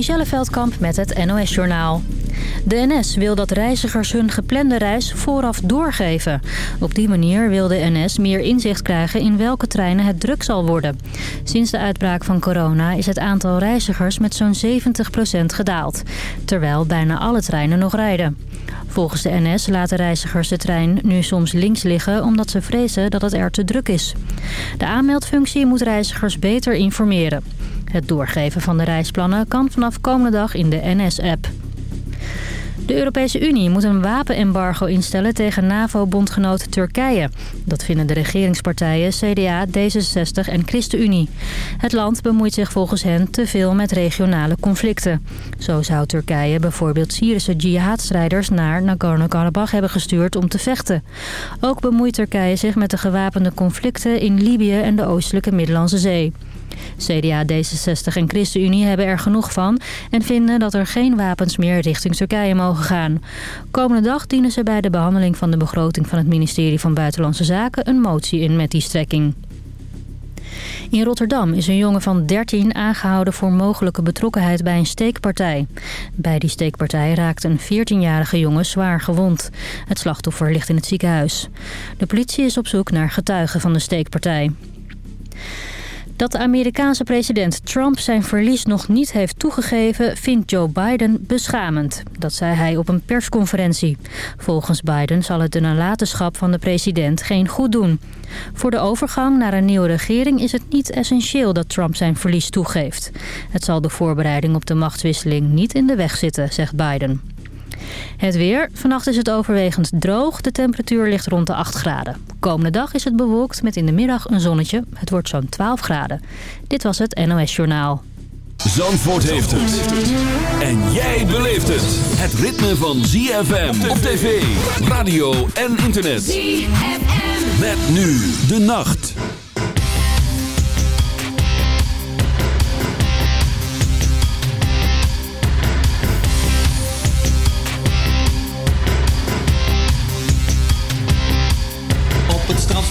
Michelle Veldkamp met het NOS-journaal. De NS wil dat reizigers hun geplande reis vooraf doorgeven. Op die manier wil de NS meer inzicht krijgen in welke treinen het druk zal worden. Sinds de uitbraak van corona is het aantal reizigers met zo'n 70% gedaald. Terwijl bijna alle treinen nog rijden. Volgens de NS laten reizigers de trein nu soms links liggen omdat ze vrezen dat het er te druk is. De aanmeldfunctie moet reizigers beter informeren. Het doorgeven van de reisplannen kan vanaf komende dag in de NS-app. De Europese Unie moet een wapenembargo instellen tegen NAVO-bondgenoot Turkije. Dat vinden de regeringspartijen CDA, D66 en ChristenUnie. Het land bemoeit zich volgens hen te veel met regionale conflicten. Zo zou Turkije bijvoorbeeld Syrische jihadstrijders naar Nagorno-Karabakh hebben gestuurd om te vechten. Ook bemoeit Turkije zich met de gewapende conflicten in Libië en de oostelijke Middellandse Zee. CDA, D66 en ChristenUnie hebben er genoeg van... en vinden dat er geen wapens meer richting Turkije mogen gaan. Komende dag dienen ze bij de behandeling van de begroting... van het ministerie van Buitenlandse Zaken een motie in met die strekking. In Rotterdam is een jongen van 13 aangehouden voor mogelijke betrokkenheid bij een steekpartij. Bij die steekpartij raakte een 14-jarige jongen zwaar gewond. Het slachtoffer ligt in het ziekenhuis. De politie is op zoek naar getuigen van de steekpartij. Dat de Amerikaanse president Trump zijn verlies nog niet heeft toegegeven... vindt Joe Biden beschamend. Dat zei hij op een persconferentie. Volgens Biden zal het de nalatenschap van de president geen goed doen. Voor de overgang naar een nieuwe regering is het niet essentieel dat Trump zijn verlies toegeeft. Het zal de voorbereiding op de machtswisseling niet in de weg zitten, zegt Biden. Het weer. Vannacht is het overwegend droog. De temperatuur ligt rond de 8 graden. Komende dag is het bewolkt met in de middag een zonnetje. Het wordt zo'n 12 graden. Dit was het NOS Journaal. Zandvoort heeft het. En jij beleeft het. Het ritme van ZFM op tv, radio en internet. ZFM. Met nu de nacht.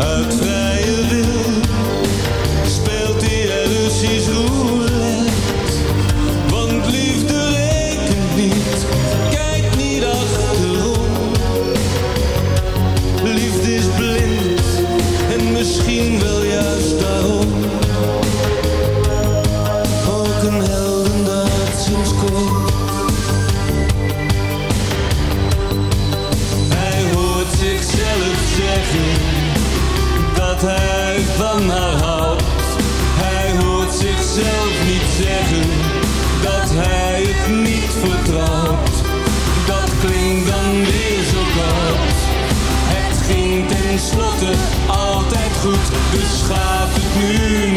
uit vrije wil dus gaat het nu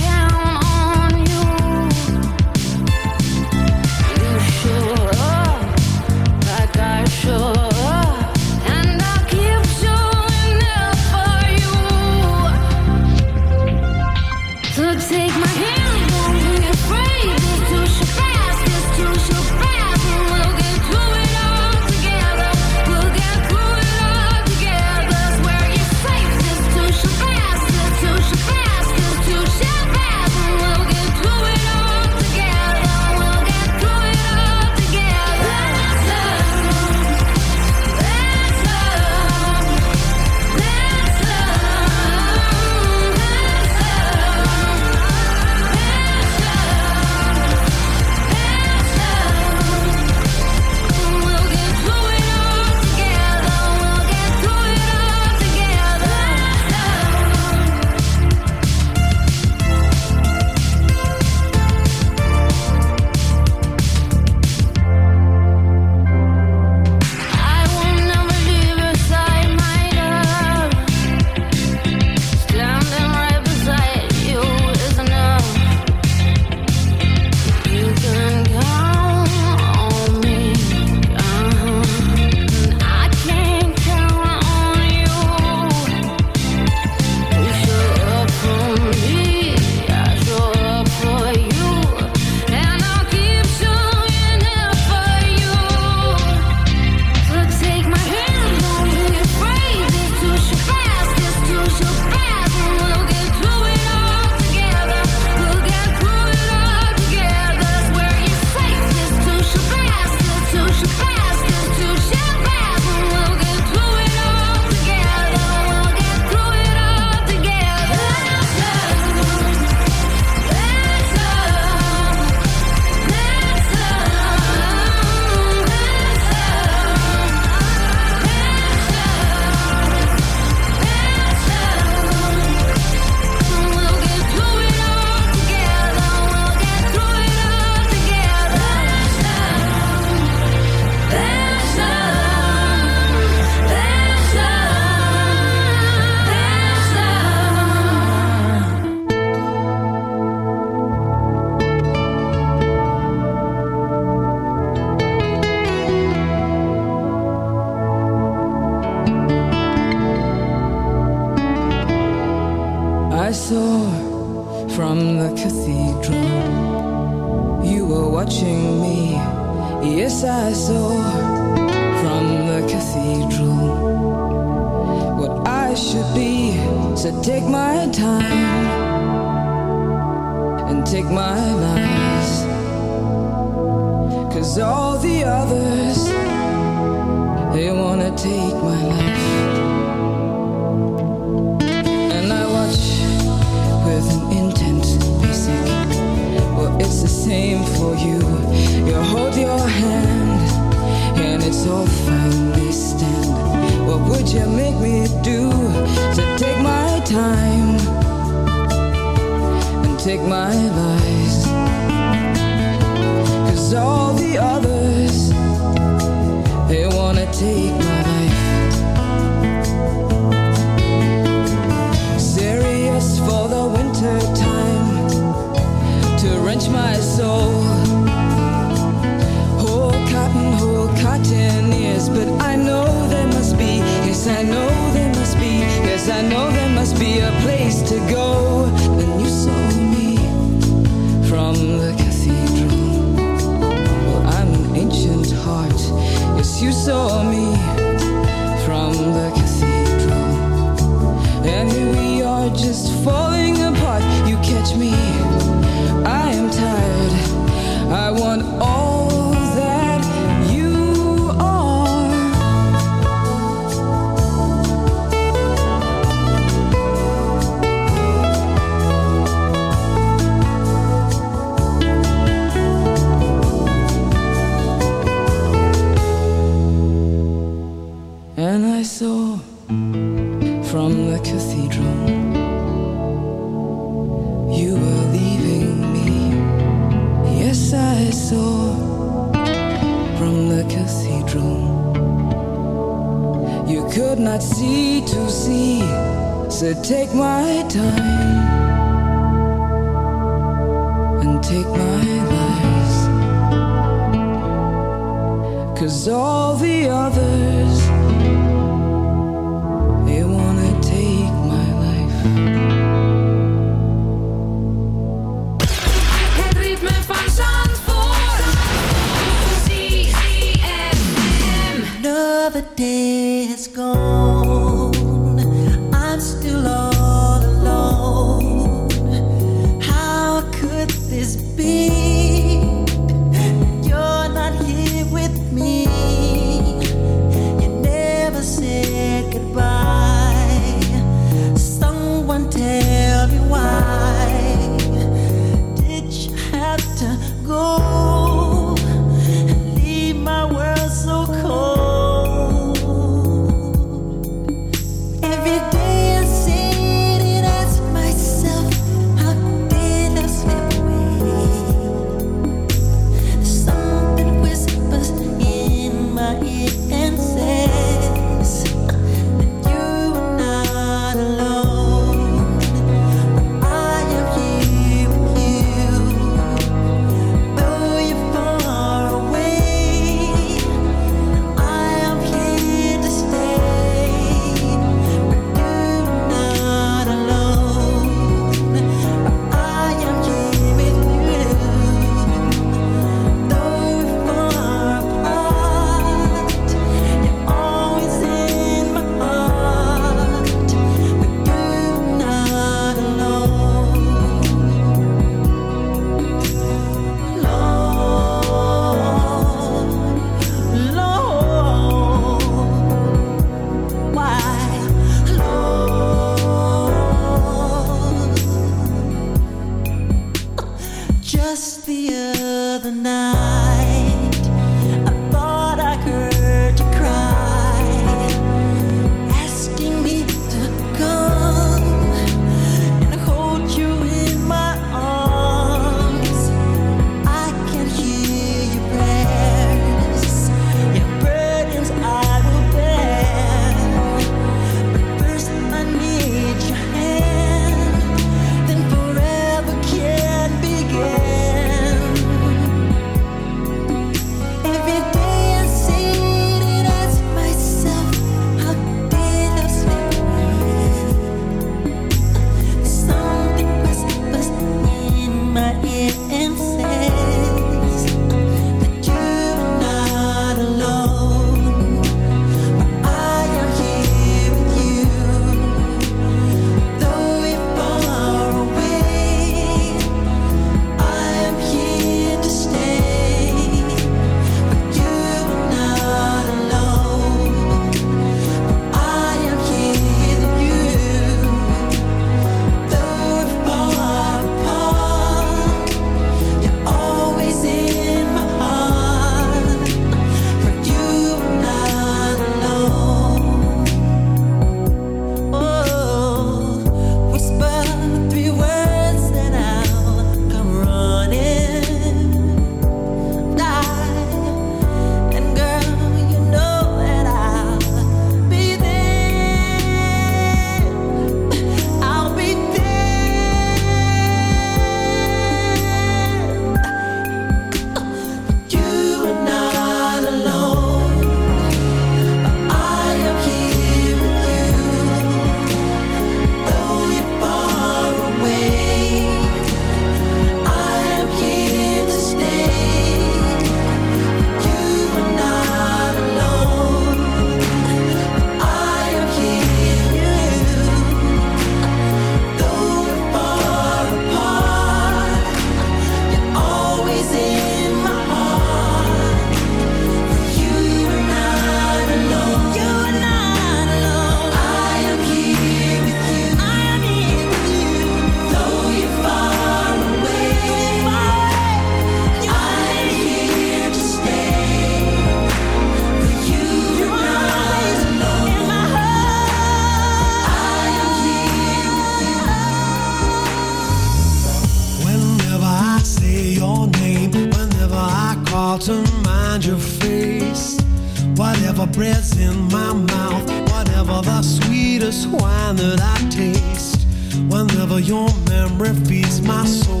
Whatever breaths in my mouth, whatever the sweetest wine that I taste, whenever your memory feeds my soul,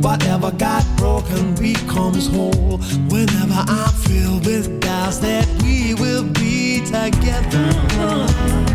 whatever got broken becomes whole. Whenever I'm filled with doubts that we will be together.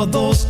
wat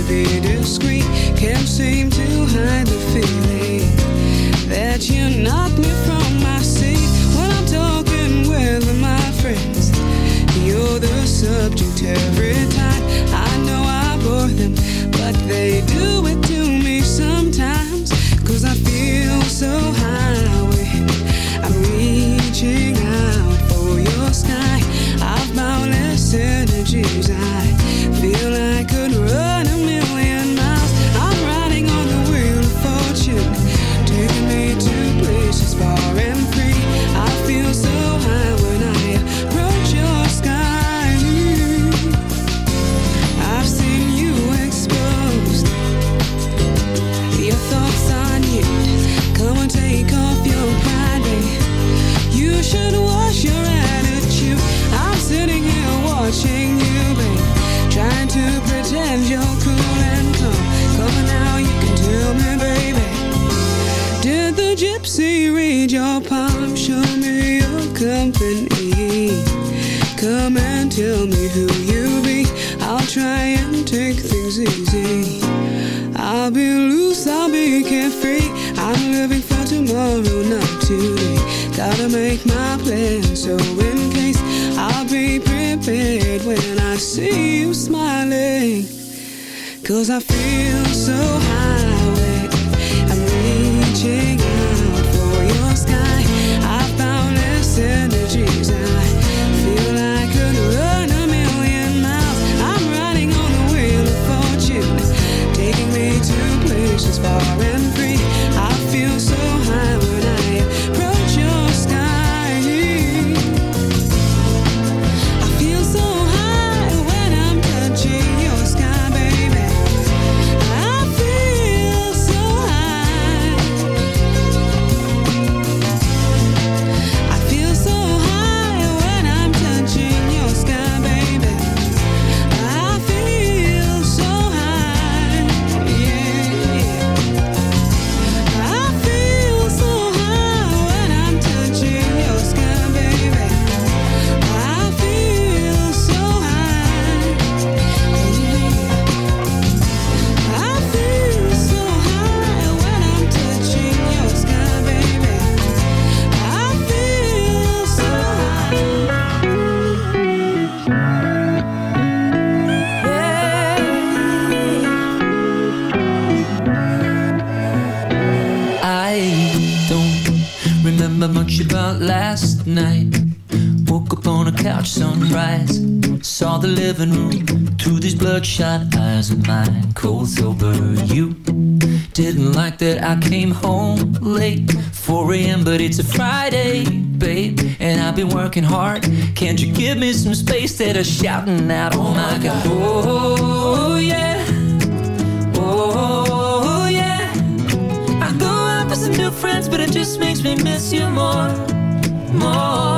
to the living room through these bloodshot eyes of mine, cold sober. You didn't like that I came home late, 4 a.m., but it's a Friday, babe, and I've been working hard. Can't you give me some space that I'm shouting out? Oh my god, oh yeah, oh yeah. I go out with some new friends, but it just makes me miss you more, more.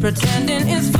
pretending it's fine.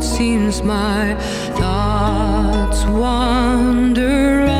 it seems my thoughts wander.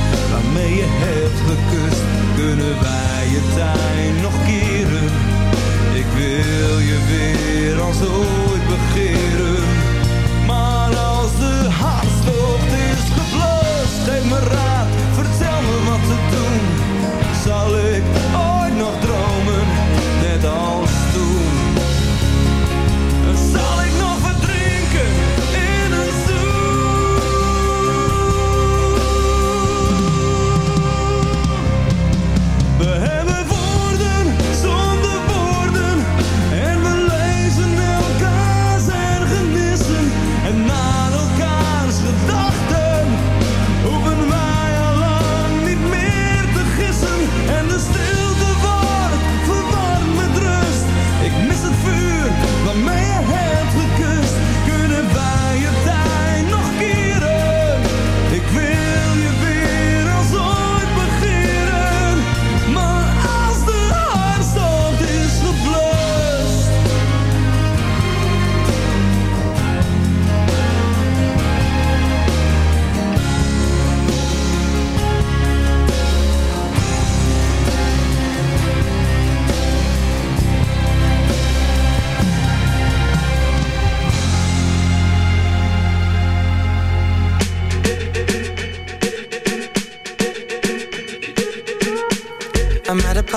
Mee je hebt gekust, kunnen wij je tijd nog keren. Ik wil je weer als ooit begeren.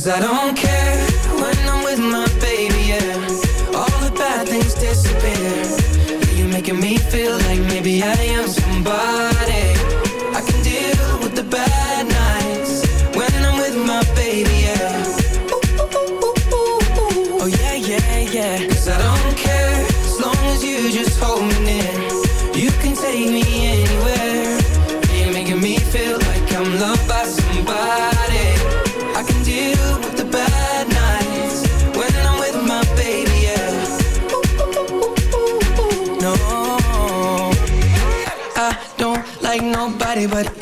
Cause I don't care.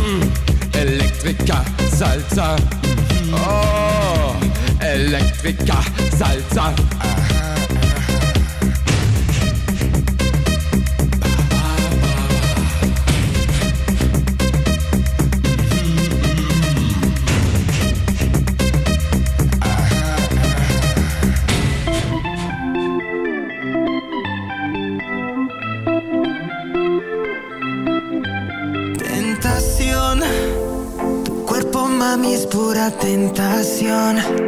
Mm, Electrica salsa. Oh, Electrica salsa. on.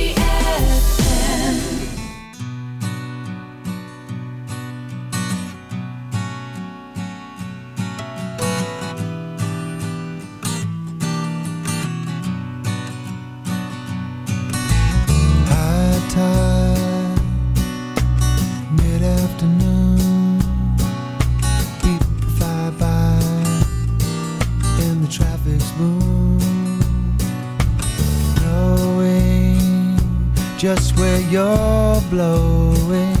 You're blowing,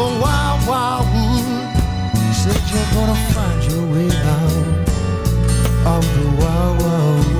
the wild, wild wood. Said you're gonna find your way out of the wild, wild